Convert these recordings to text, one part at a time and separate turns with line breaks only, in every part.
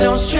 don't stray.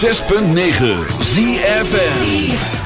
106.9 ZFN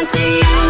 To you.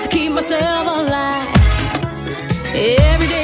to keep myself alive every day.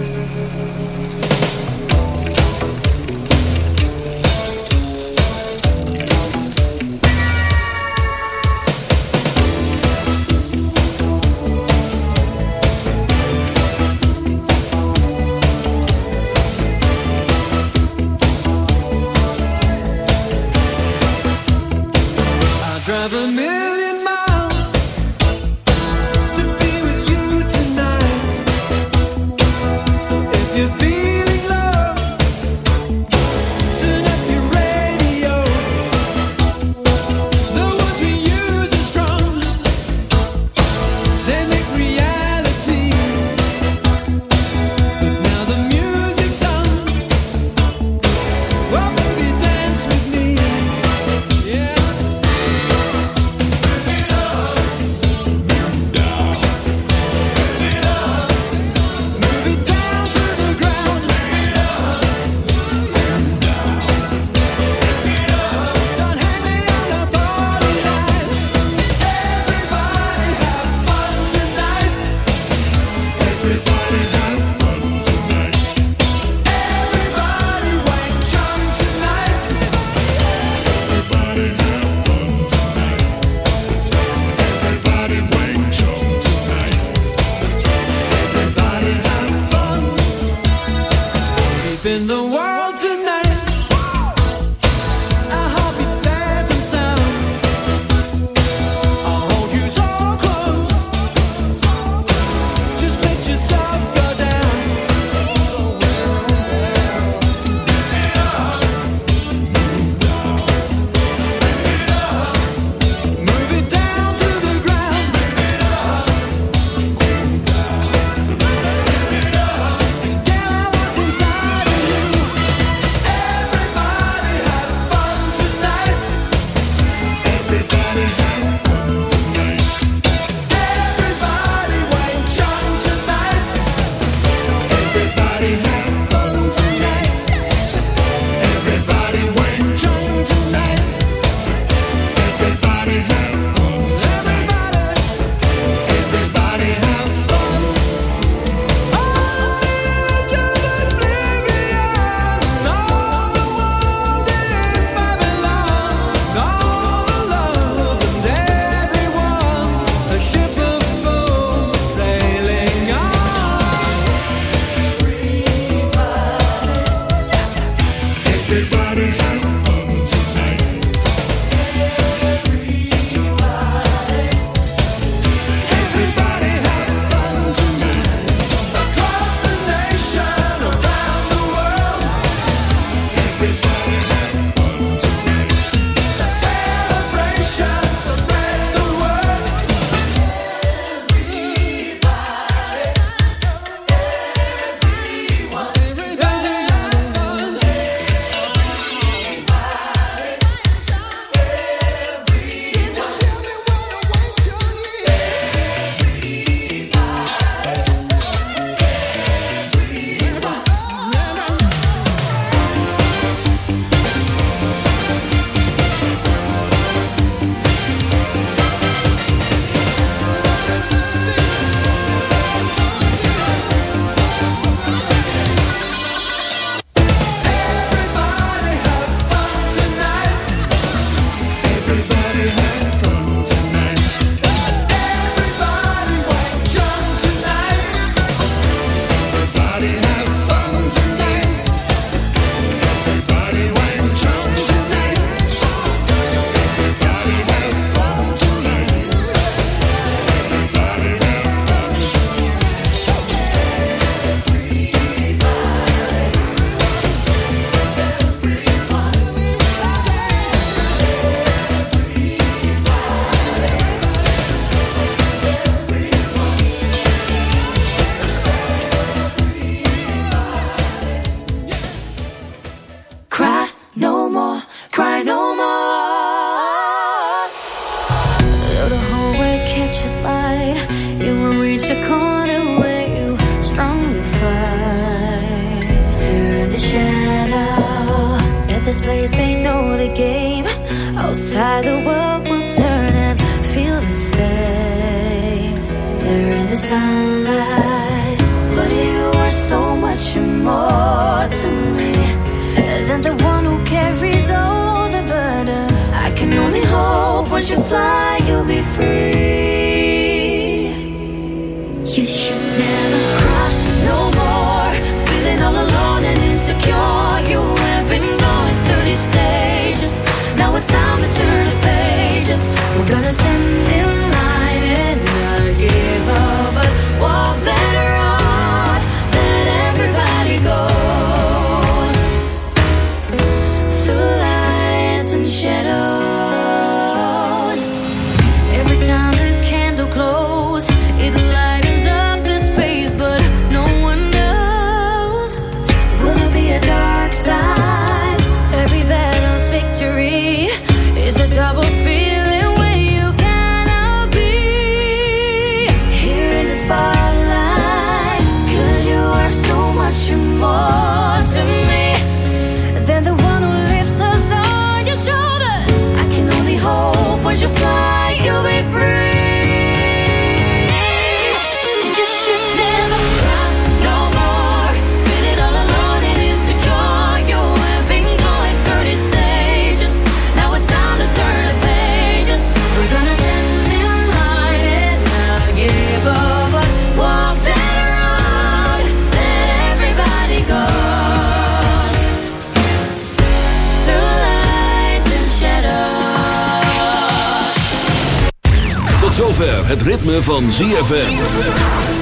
Van ZFM.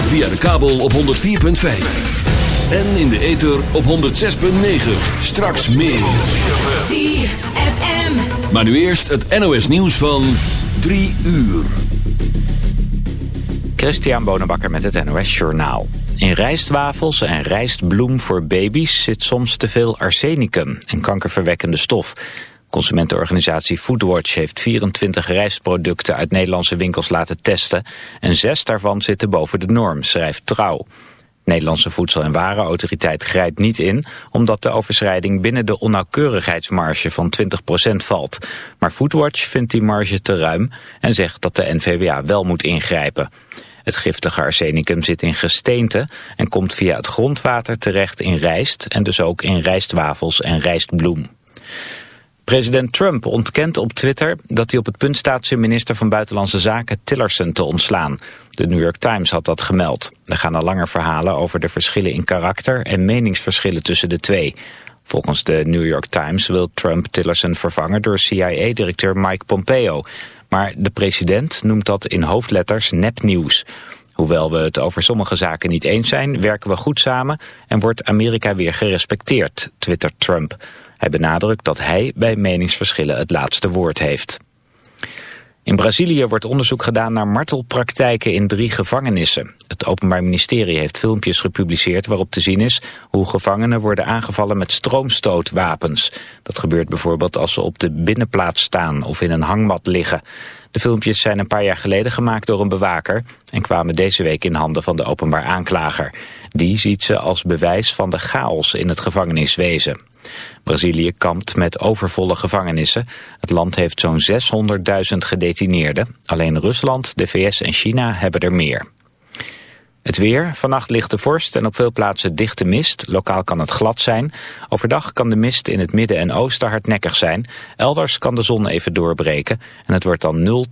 Via de kabel op 104.5. En in de ether op 106.9. Straks meer.
ZFM.
Maar nu eerst het NOS nieuws van 3 uur.
Christian Bonenbakker met het NOS Journaal. In rijstwafels en rijstbloem voor baby's zit soms te veel arsenicum, een kankerverwekkende stof. Consumentenorganisatie Foodwatch heeft 24 rijstproducten uit Nederlandse winkels laten testen en zes daarvan zitten boven de norm, schrijft Trouw. Nederlandse Voedsel- en Warenautoriteit grijpt niet in... omdat de overschrijding binnen de onnauwkeurigheidsmarge van 20% valt. Maar Foodwatch vindt die marge te ruim en zegt dat de NVWA wel moet ingrijpen. Het giftige arsenicum zit in gesteente en komt via het grondwater terecht in rijst... en dus ook in rijstwafels en rijstbloem. President Trump ontkent op Twitter dat hij op het punt staat zijn minister van Buitenlandse Zaken Tillerson te ontslaan. De New York Times had dat gemeld. Er gaan al langer verhalen over de verschillen in karakter en meningsverschillen tussen de twee. Volgens de New York Times wil Trump Tillerson vervangen door CIA-directeur Mike Pompeo. Maar de president noemt dat in hoofdletters nepnieuws. Hoewel we het over sommige zaken niet eens zijn, werken we goed samen en wordt Amerika weer gerespecteerd, twittert Trump. Hij benadrukt dat hij bij meningsverschillen het laatste woord heeft. In Brazilië wordt onderzoek gedaan naar martelpraktijken in drie gevangenissen. Het Openbaar Ministerie heeft filmpjes gepubliceerd waarop te zien is hoe gevangenen worden aangevallen met stroomstootwapens. Dat gebeurt bijvoorbeeld als ze op de binnenplaats staan of in een hangmat liggen. De filmpjes zijn een paar jaar geleden gemaakt door een bewaker en kwamen deze week in handen van de openbaar aanklager. Die ziet ze als bewijs van de chaos in het gevangeniswezen. Brazilië kampt met overvolle gevangenissen. Het land heeft zo'n 600.000 gedetineerden. Alleen Rusland, de VS en China hebben er meer. Het weer, vannacht ligt de vorst en op veel plaatsen dichte mist. Lokaal kan het glad zijn. Overdag kan de mist in het midden en oosten hardnekkig zijn. Elders kan de zon even doorbreken en het wordt dan 0 tot